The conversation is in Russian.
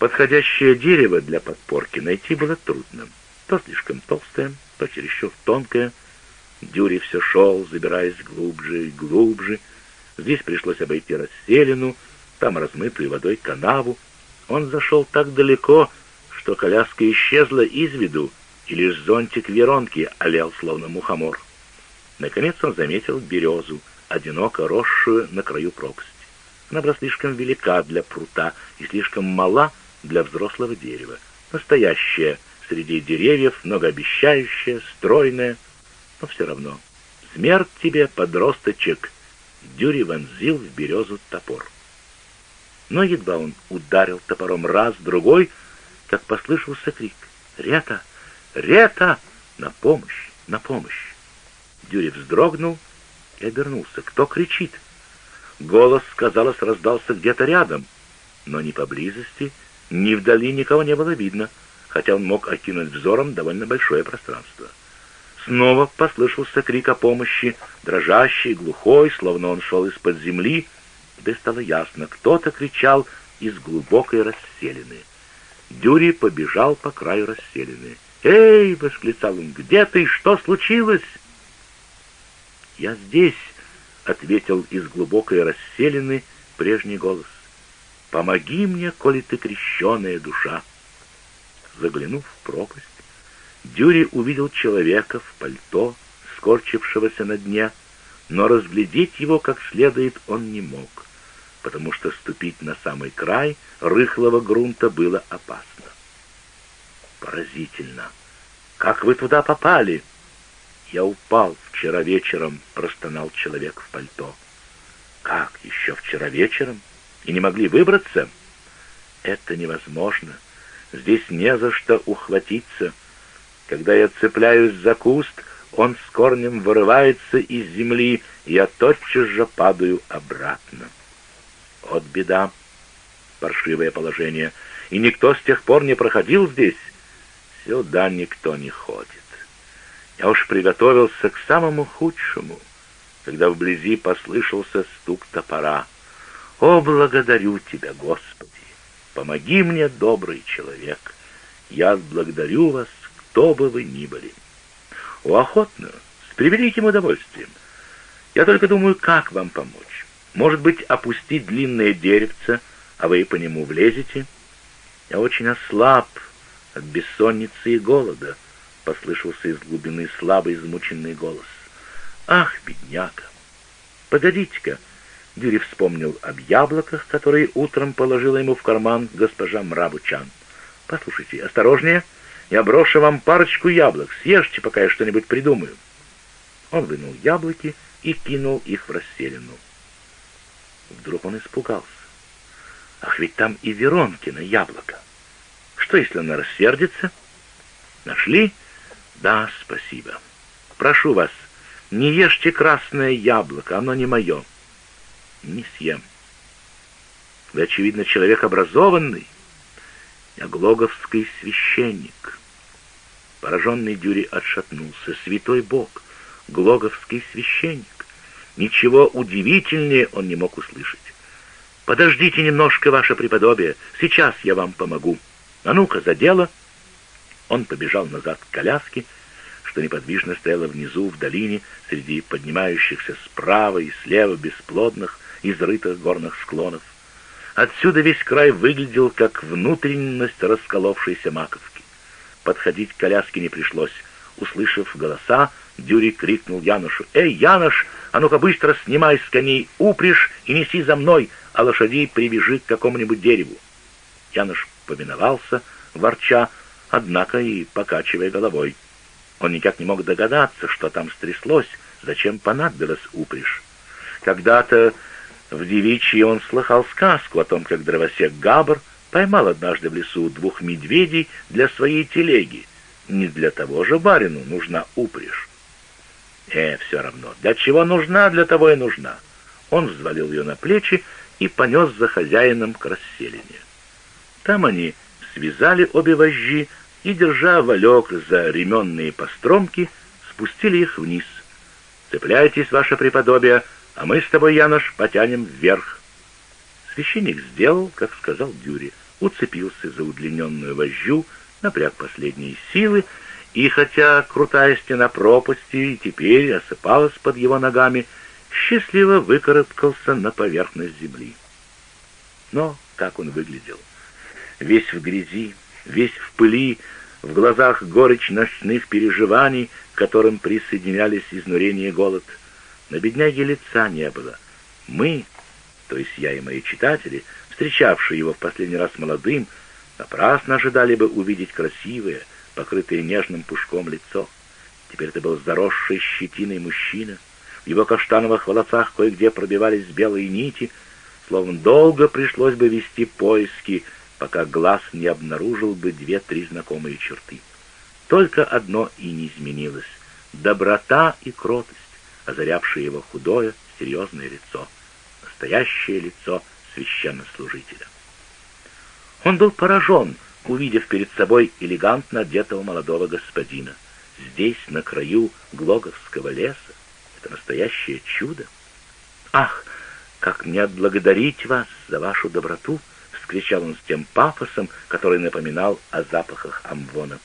Подходящее дерево для подпорки найти было трудно. То слишком толстое, то чересчур тонкое. Дюри все шел, забираясь глубже и глубже. Здесь пришлось обойти расселину, там размытую водой канаву. Он зашел так далеко, что коляска исчезла из виду, и лишь зонтик Веронки олел, словно мухомор. Наконец он заметил березу, одиноко росшую на краю пропасти. Она была слишком велика для прута и слишком мала для взрослого дерева. Настоящая среди деревьев, многообещающая, стройная, но все равно. Смерть тебе, подросточек! Дюри вонзил в березу топор. Но едва он ударил топором раз, другой, как послышался крик. «Рета! Рета! На помощь! На помощь!» Дюри вздрогнул и обернулся. Кто кричит? Голос, казалось, раздался где-то рядом, но ни поблизости, ни вдали никого не было видно, хотя он мог окинуть взором довольно большое пространство. Снова послышался крик о помощи, дрожащий, глухой, словно он шел из-под земли, да стало ясно, кто-то кричал из глубокой расселины. Дюри побежал по краю расселины. «Эй!» — восклицал он. «Где ты? Что случилось?» «Я здесь!» — ответил из глубокой расселины прежний голос. «Помоги мне, коли ты крещеная душа!» Заглянув в пропасть, Дюри увидел человека в пальто, скорчившегося на дне, но разглядеть его как следует он не мог, потому что ступить на самый край рыхлого грунта было опасно. «Поразительно! Как вы туда попали?» «Я упал вчера вечером», — простонал человек в пальто. «Как, еще вчера вечером? И не могли выбраться?» «Это невозможно. Здесь не за что ухватиться. Когда я цепляюсь за куст, он с корнем вырывается из земли, и я тотчас же падаю обратно. Вот беда, паршивое положение, и никто с тех пор не проходил здесь. Сюда никто не ходит. Я уж приготовился к самому худшему, когда вблизи послышался стук топора. «О, благодарю тебя, Господи! Помоги мне, добрый человек! Я благодарю вас, кто бы вы ни были!» «О, охотно, с превеликим удовольствием! Я только думаю, как вам помочь. Может быть, опустить длинное деревце, а вы по нему влезете? Я очень ослаб от бессонницы и голода» послышался из глубины слабый измученный голос. «Ах, бедняга! Погодите-ка!» Дюри вспомнил об яблоках, которые утром положила ему в карман госпожа Мрабучан. «Послушайте, осторожнее, я брошу вам парочку яблок, съешьте, пока я что-нибудь придумаю». Он вынул яблоки и кинул их в расселину. Вдруг он испугался. «Ах, ведь там и Веронкина яблоко! Что, если она рассердится?» «Нашли?» «Да, спасибо. Прошу вас, не ешьте красное яблоко, оно не мое». «Не съем». «Вы, очевидно, человек образованный. Глоговский священник». Пораженный Дюри отшатнулся. «Святой Бог! Глоговский священник!» Ничего удивительнее он не мог услышать. «Подождите немножко, ваше преподобие, сейчас я вам помогу. А ну-ка, за дело!» Он побежал назад к коляске, что неподвижно стояла внизу в долине среди поднимающихся справа и слева бесплодных, изрытых горных склонов. Отсюда весь край выглядел как внутренность расколовшейся маковки. Подходить к коляске не пришлось. Услышав голоса, Дюри крикнул Янушу. «Эй, Янош, а ну-ка быстро снимай с коней упряжь и неси за мной, а лошадей привяжи к какому-нибудь дереву». Янош повиновался, ворча, однако и покачивая головой. Он никак не мог догадаться, что там стряслось, зачем понадобилась упряжь. Когда-то в девичьи он слыхал сказку о том, как дровосек Габр поймал однажды в лесу двух медведей для своей телеги. Не для того же барину нужна упряжь. Э, все равно, для чего нужна, для того и нужна. Он взвалил ее на плечи и понес за хозяином к расселине. Там они связали обе вожжи, и, держа валек за ременные постромки, спустили их вниз. «Цепляйтесь, ваше преподобие, а мы с тобой, Янош, потянем вверх». Священник сделал, как сказал Дюри. уцепился за удлиненную вожжу, напряг последние силы, и хотя крутая стена пропасти теперь осыпалась под его ногами, счастливо выкарабкался на поверхность земли. Но как он выглядел? Весь в грязи, весь в пыли, в глазах горечь ночных переживаний, к которым присоединялись изнурение и голод. На бедняге лица не было. Мы, то есть я и мои читатели, встречавшие его в последний раз молодым, напрасно ожидали бы увидеть красивое, покрытое нежным пушком лицо. Теперь это был заросший щетиной мужчина. В его каштановых волосах кое-где пробивались белые нити, словно долго пришлось бы вести поиски, пока глаз не обнаружил бы две-три знакомые черты. Только одно и не изменилось — доброта и кротость, озарявшие его худое, серьезное лицо, настоящее лицо священнослужителя. Он был поражен, увидев перед собой элегантно одетого молодого господина. Здесь, на краю Глоговского леса, это настоящее чудо. «Ах, как мне отблагодарить вас за вашу доброту!» — вскричал он с тем пафосом, который напоминал о запахах амвона.